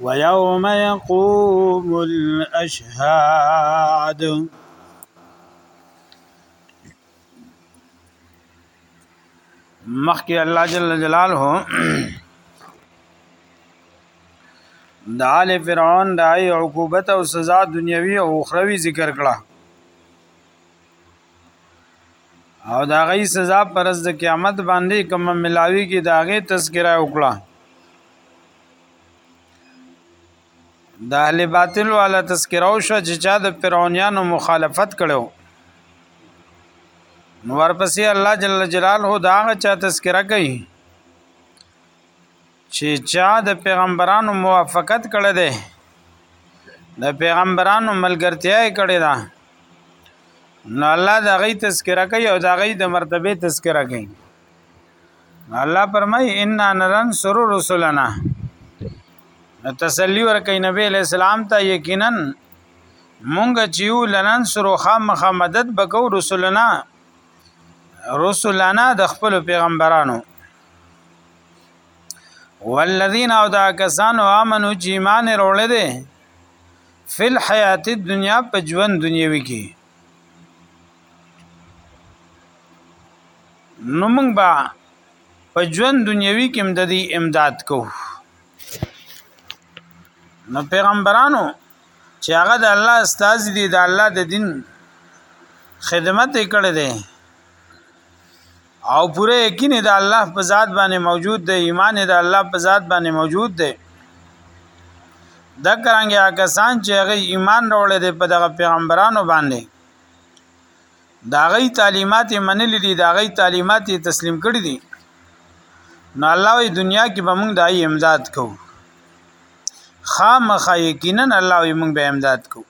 ويوم يقوم الاشهاد مخکې الله جل جلاله د آل فرعون د عقوبت او سزا دنیوي او اخروی ذکر کړه او دا غي سزا پرز د قیامت باندې کوم ملاوي کې دا غي تذکرہ وکړه د اهل باطل والا تذکرہ او شو چې چا د فرعونانو مخالفت کړو نو ورپسې الله جل جلاله دا غا چا تذکرہ کوي چې چا د پیغمبرانو موافقت کړی دی د پیغمبرانو ملګرتیا یې کړې ده نو الله د غي تذکرہ کوي او د غي د مرتبه تذکرہ کوي الله پرمای ان نرن سر رسولنا تسلی ورکې نبی علیہ السلام ته یقینا مونږ چې یو لنن سر خامخ مدد بکو رسولنا رسولنا د خپل پیغمبرانو والذین او دا کسان او امنو چې ایمان وروړي دي فل حیات دنیا په ژوند دنیوي کې نو موږ با په ژوند دنیوي کې امدادي امداد کو نو پیغمبرانو چې هغه د الله استاد دي د الله د دین خدمت کړي دي او پوره یقین د الله په ذات باندې موجود دی ایمان د الله په ذات باندې موجود دی د کرانګي کسان چې هغه ایمان راوړل دي په دغه پیغمبرانو باندې دا غي تعلیمات منلې دي دا غي تعلیمات تسلیم کړې دي نو الله وی دنیا کې به موږ دای امداد کوو خامخا یقینا الله وی موږ به امداد کوو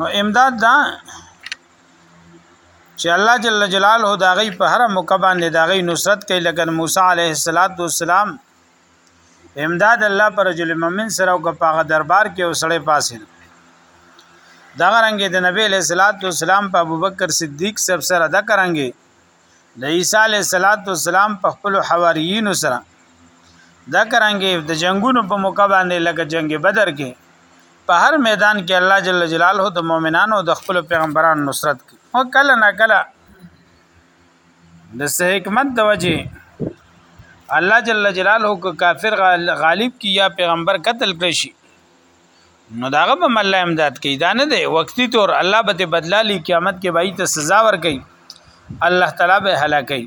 نو امداد دا چې الله جل جلاله دا غي په هر موقع باندې دا غي نصرت کوي لکه موسی عليه السلام امداد الله پر رجل مؤمن سره او په دربار کې وسړې پاسې دا غرنګي د نبی له صلوات و سلام په ابوبکر صدیق سب سره دا کرانګي د عیسی علیه السلام په خپل حواریینو سره دا کرانګي د جنگونو په موقع باندې لکه جنگ بدر کې په هر میدان کې الله جل جلاله د مؤمنانو د خپل پیغمبرانو نصرت کوي او کله نه کله د حکمت د وجه الله جل جلاله کو کافر غالب کی یا پیغمبر قتل کړي نو داغه په مله امداد کوي دا نه دی وقتی طور الله به ته بدلا لی قیامت کې بای ته سزا ور کوي الله تعالی به هلاکي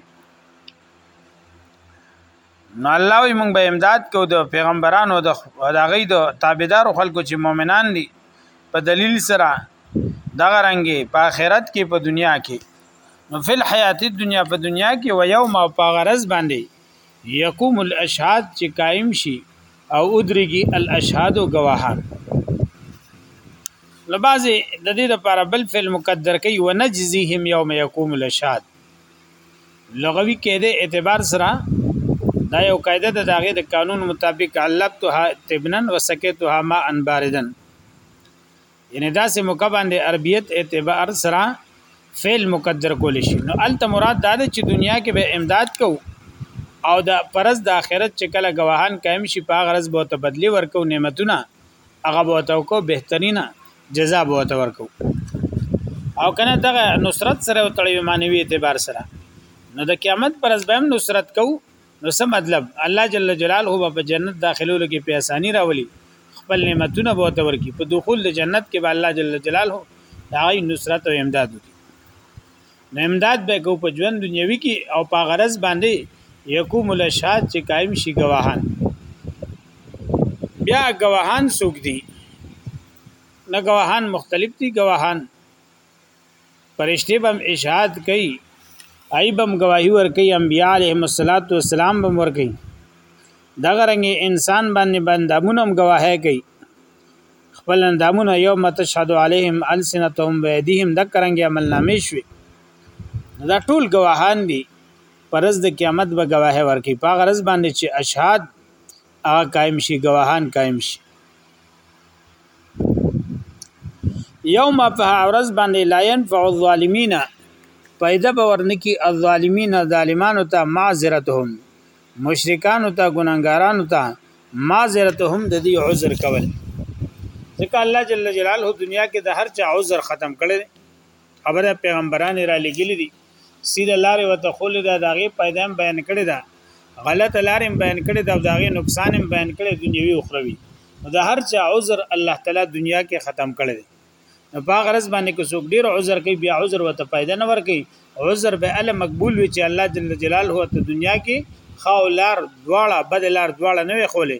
نو الله وي مونږ به امداد کو د پیغمبرانو د داغي د تابعدار خلکو چې مؤمنان دي په دلیل سره دغه رنګي په آخرت کې په دنیا کې نو فل حیات دنیا په دنیا کې و یوم او په غرض باندې یقوم الاشهاد چې قائم شي او ادريږي الاشهاد گواهان لبازه د دې لپاره بل فعل مقدر کوي ونجزيهم يوم يقوم الاشهاد لغوي قاعده اعتبار سره دا یو قاعده ده داغه د قانون مطابق علبتها تبنن وسکتها ماء باردن یعنی داسې موقع باندې عربیت اعتبار سره فعل مقدر کول شي نو الته مراد دا ده چې دنیا کې به امداد کو او د پرز د آخرت چې کله گواهان قائم شي په غرض به ته بدلی ورکو نعمتونه هغه به ته کو بهترینه جزا به ته ورکو او کنه دغه نصرت سره تړي معنوي اعتبار سره نو د قیامت پرز به هم نصرت کو نو څه مطلب الله جل جلاله په جنت داخلولو کې په اساني راولي خپل نعمتونه به تور کی په دخول د جنت کې به الله جل جلاله دا غي نصرت او امداد وکي نو امداد به کو په ژوند دنیوي کې او په غرض باندې یقوم الاشهاد چې قائم شي گواهان بیا گواهان سوق دي نه گواهان مختلف دي گواهان پرشته بم اشاعت کوي ای بم گواہی ور کوي انبیاء علیهم الصلاۃ والسلام بم ور کوي دغه رنګ انسان باندې بندامونه هم گواهی کوي خپل اندامونه یوم تشهد علیهم السنتهم ویدیهم د کرنګ عمل نامې شوي دا ټول گواهان دي پرز د قیامت به گواهی ورکي په غرض باندې چې اشهاد هغه قائم شي گواهان قائم شي یوم په ورځ باندې لاین فالظالمین پیدا باورنه کی الظالمین ظالمانو ته معذرتهم مشرکانو ته ګناګارانو ته معذرتهم د دې عذر کول ځکه الله جل جلاله دنیا کې د هر چا عذر ختم کړي خبره پیغمبران را لګیلی دي سیده لارې وته خول دا داغه پیدا بیان کړی دا غلط لارې بیان کړی دا داغه نقصان بیان کړی دنیوي او اخروی نو د هر چا عذر الله تعالی دنیا کې ختم کړی دی نو په غرض باندې کو څوک ډیر عذر کوي بیا عذر وته پیدا نه ور کوي عذر به ال مقبول وي چې الله جل جلاله ته دنیا کې خاولار دواړه بدلار دواړه نه وي خولې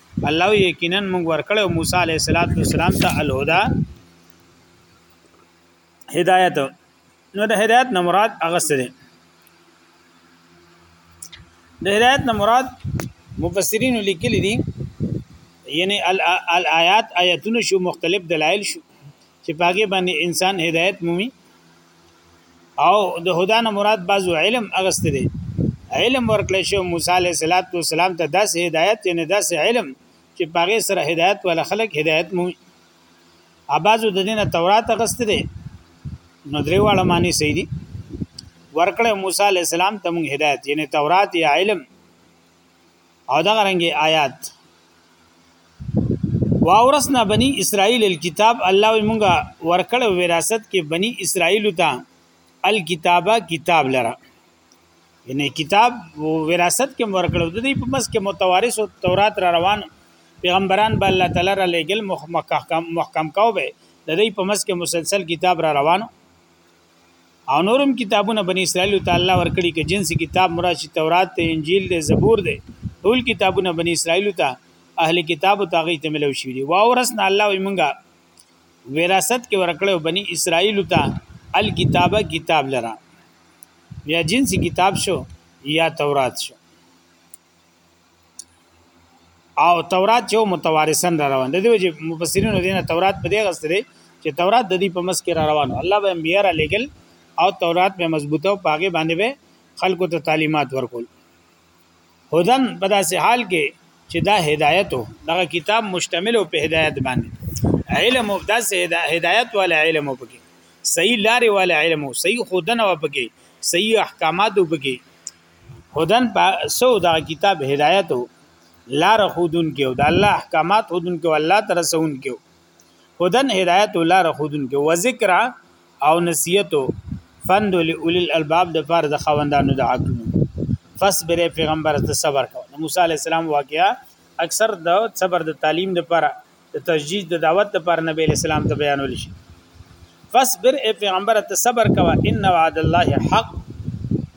الله یقینا موږ ورکړو موسی علیه السلام ته الهدى هدایت نو د هدایت نه مراد هغه څه دی د هدایت نه مراد مفسرین لیکلي دي یعنی الآیات آیاتونه شو مختلف دلایل شو چې پاګه باندې انسان هدایت مومي او د هدا نه مراد بازو علم اغست دي علم ورکړل شو موسی علیه السلام ته داس هدایت یعنی داس علم چې پاګه سره هدایت ولا خلق هدایت مومي ابازو د دینه تورات اغست دي نو درې واړه معنی صحیح دي ورکړل موسی علیه السلام ته موږ هدایت یعنی تورات یا علم او دغه رنګي آیات واورثنا بني اسرائيل الكتاب الله مونږه ورکړ وراثت کې بني اسرائيل ته الکتابه کتاب لره یعنی کتاب وراثت کې ورکړ د دې په مس کې متوارث او تورات را روان پیغمبران به الله تعالی را لېګل محکم محکم کاو به د دې په مس کې مسلسل کتاب را روانو او نورم کتابونه بنی اسرائیل ته الله ورکړي کې جنسي کتاب مراد شي تورات ته انجیل دی زبور دی ټول کتابونه بنی اسرائیل ته اهل کتاب ته غي ته ملو شي دي واورسنا الله ومنګه وراثت کې ورکړو بنی اسرائیل ته الکتابه کتاب لرا یا جنسي کتاب شو یا تورات شو او تورات چې متوارثن را روان دي چې مفسرینو دینه تورات په دې غستره چې تورات د دې په مس کې را روانو الله به انبیاء را لګل او تورات به مضبوطه او پاګه باندې به خلکو ته تعلیمات ورکول هدن په داسې حال کې چې دا هدایت او دغه کتاب مشتمل او په هدایت باندې علم او داسې هدایت ولا علم او پکې صحیح لارې ولا علم او صحیح خودنه او پکې صحیح احکامات او پکې هدن په سو دا کتاب هدایت لار خودون کې او د الله احکامات خودون کې او الله تر رسون کې هدن هدایت لار خودون کې و ذکر او نصیحت فند لول الالباب د پاره د خوندانو د عقل فصبر پیغمبر ته صبر کو موسی علی السلام واقعا اکثر د صبر د تعلیم د پاره د تجدید د دعوت لپاره نبی اسلام ته بیانول شي فصبر ای پیغمبر ته صبر کوا ان وعد الله حق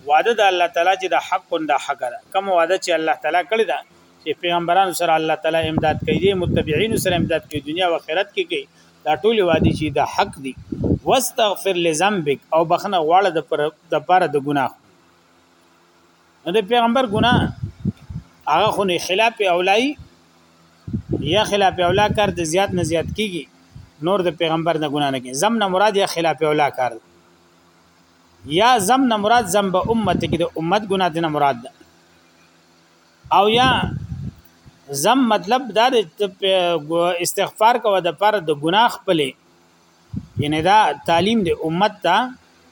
وعده د الله تعالی چې د حق کند حق ده کوم وعده چې الله تعالی کړی ده چې پیغمبرانو سره الله تعالی امداد کوي دي متبعين سره امداد کوي دنیا او آخرت کې کوي دا ټول وعده چې د حق دي واستغفر لذنبک او بخنه غواړه د پر د پر د ګناه نو د پیغمبر ګناه هغه خو نه خلاف اولای یا خلاف اولا کار د زیات نه زیات کیږي نور د پیغمبر نه ګناه نه کوي زم نه مراد یا خلاف اولا کار یا زم نه مراد زم به امت کې د امت ګناه نه مراد ده او یا زم مطلب دا استغفار کوه د پر د ګناه خپلې یعنی دا تعلیم د امت ته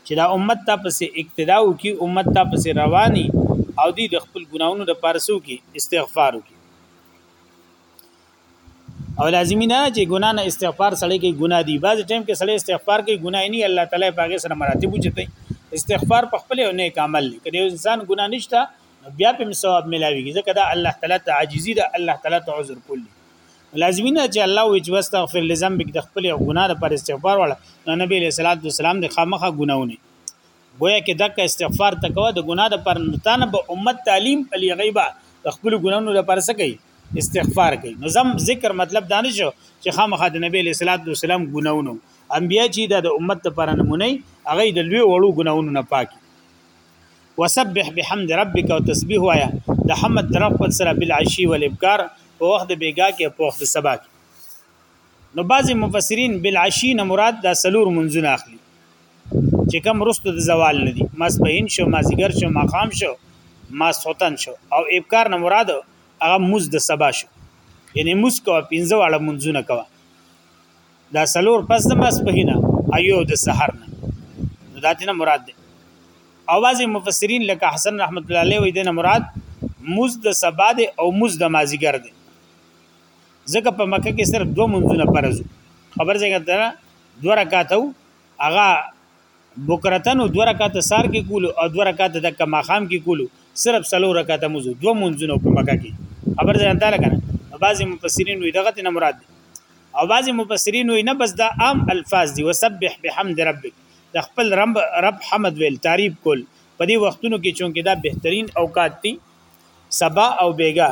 چې دا امت ته پس اقتدا وکي امت ته پس رواني او دی د خپل ګناونو د پارسو کې استغفار وکي او لازمی نه چې ګنا نه استغفار سړی کې ګنا دی بعض ټیم کې سړی استغفار کې ګنا نه الله تعالی پاګه سره مراتب وچته استغفار په خپل او نیک عمل دی کله انسان ګنا نشته بیا په ثواب ملاويږي ځکه دا الله تعالی ته عاجزي ده الله تعالی ته عذر کولی لازمي نه چې الله وي چې واستغفر لذنبک د خپل ګناه لپاره استغفار وړه نو نبی له صلوات والسلام د خامخه ګناونه گویا کې دک استغفار تکوه د ګناه د پر نتانه به امت تعلیم علی غیبه د خپل ګناونو لپاره څه کوي استغفار کوي نو زم ذکر مطلب دانش چې خامخه د نبی له صلوات والسلام ګناونه انبیا چې د امت لپاره نمونه هغه د لوی وړو ګناونو نه پاکي وسبح بحمد ربک او تسبیح وایا د حمد رب خپل سره بالعشی والابکار په وخت د بیګا کې په وخت د سبا کې نو بعضی مفسرین بالعشی نه مراد د سلور منځونه اخلي چې کم رستو د زوال نه دي مسبهین شو مازیګر شو مقام شو ماسوتن شو او ابکار نه مراد هغه مز د سبا شو یعنی مز کو پنځه واړه منځونه کوه دا سلور پس د ماسپهینه ایو د سحر نه نو دا تینا مراد ده او بعضی مفسرین لکه حسن رحمت الله علیه وی دینه مراد مز د سبا ده او مز د مازیګر ده ځکه په مکه کې صرف دوه منځونه فرض خبر ځای کړه دوه رکعاتو هغه بکرتن او دو رکعات سار کې کولو او دو رکعات د کماخام کې کولو صرف سلو رکعات موزو دو منځونو په مکه کې خبر ځان تعالی کنه بعضی مفسرین وی دغه نه مراد دی او بعضی مفسرین وی نه بس دا عام الفاظ دی وسبح بحمد ربک د خپل رب رب حمد ویل تعریف کول په دې وختونو کې چونکې دا بهترین اوقات دي سبا او بیګا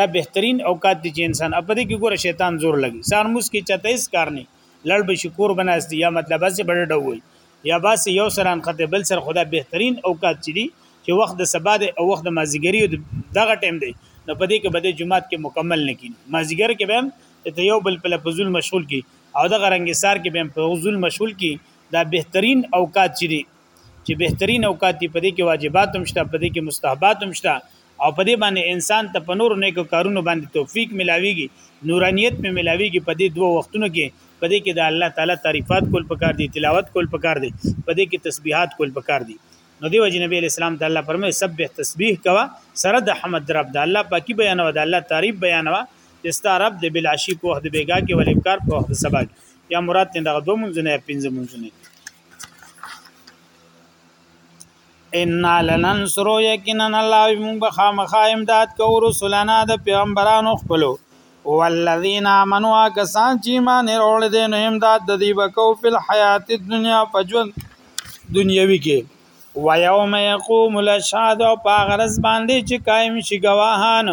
دا بهترین اوقات دي چې انسان په دې کې ګوره شیطان زور لګي سار موس کې چته اس کار نه لړ به شي کور بناست یا مطلب هسې به ډډه وي یا به هسې یو سره انخته بل سره خدا بهترین اوقات چې دي چې وخت د سبا دی او وخت د مازیګري دغه ټیم دی نو په دې کې به د جمعات کې مکمل نه کینی مازیګر کې به ته یو بل په لفظول مشغول کی او دغه رنګ سار کې به په غزول مشغول کی دا بهترین اوقات چې دي چې بهترین اوقات دی په دې کې واجبات هم شته په دې کې مستحبات هم شته او په دې باندې انسان ته په نور نیکو کارونو باندې توفیق ملاويږي نورانیت په ملاويږي په دې دوه وختونو کې په دې کې د الله تعالی تعریفات کول پکار دي تلاوت کول پکار دي په دې کې تسبیحات کول پکار دي نو دی وجه نبی اسلام د الله پرمه سبح تسبیح کوا سره د حمد رب د الله پاکي بیان او د الله تعریف بیان وا دستا رب د بلاشي په وخت بیګا کې ولې کار په وخت سبا یا مراد نه دغه دوه منځونه یا پنځه منځونه ان لننصر یقینا الله موږ به خامخا امداد کوو رسولنا د پیغمبرانو خپلو والذین آمنوا کسان چې ایمان وروړي دي نو امداد د دې بکو په حیات دنیا په ژوند دنیوي کې و یوم یقوم الاشهاد او په غرض باندې چې قائم شي گواهان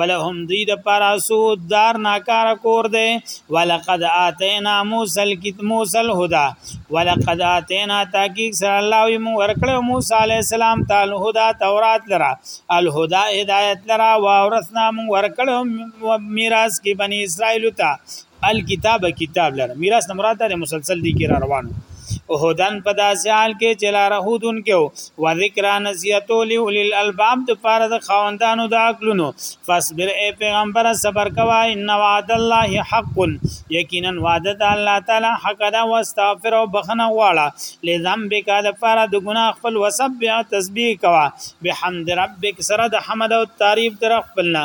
ولهم دوی د پارا سو دار ناکار کور دی ولقد اتینا موسی الکتاب موسی الهدى ولقد اتینا تحقیق سره الله وی مو ورکړو موسی علی السلام تعالی هدا تورات لرا الهدى هدایت لرا واورثنا مو ورکړو میراث کې بنی اسرائیل ته الکتاب کتاب لره میراث نه مراد ده مسلسل دی کې را روان او هدن په داسې حال کې چې لاره هودون کې او ذکر نصیحت لی اول الالباب د پاره د خواندانو د عقلونو فاصبر ای پیغمبر صبر کوا ان وعد الله حق یقینا وعد الله تعالی حق دا واستغفر او بخنه غواړه لذنبک د پاره د ګناه خپل وسبح تسبیح کوا بحمد ربک سره د حمد او تعریف در خپلنا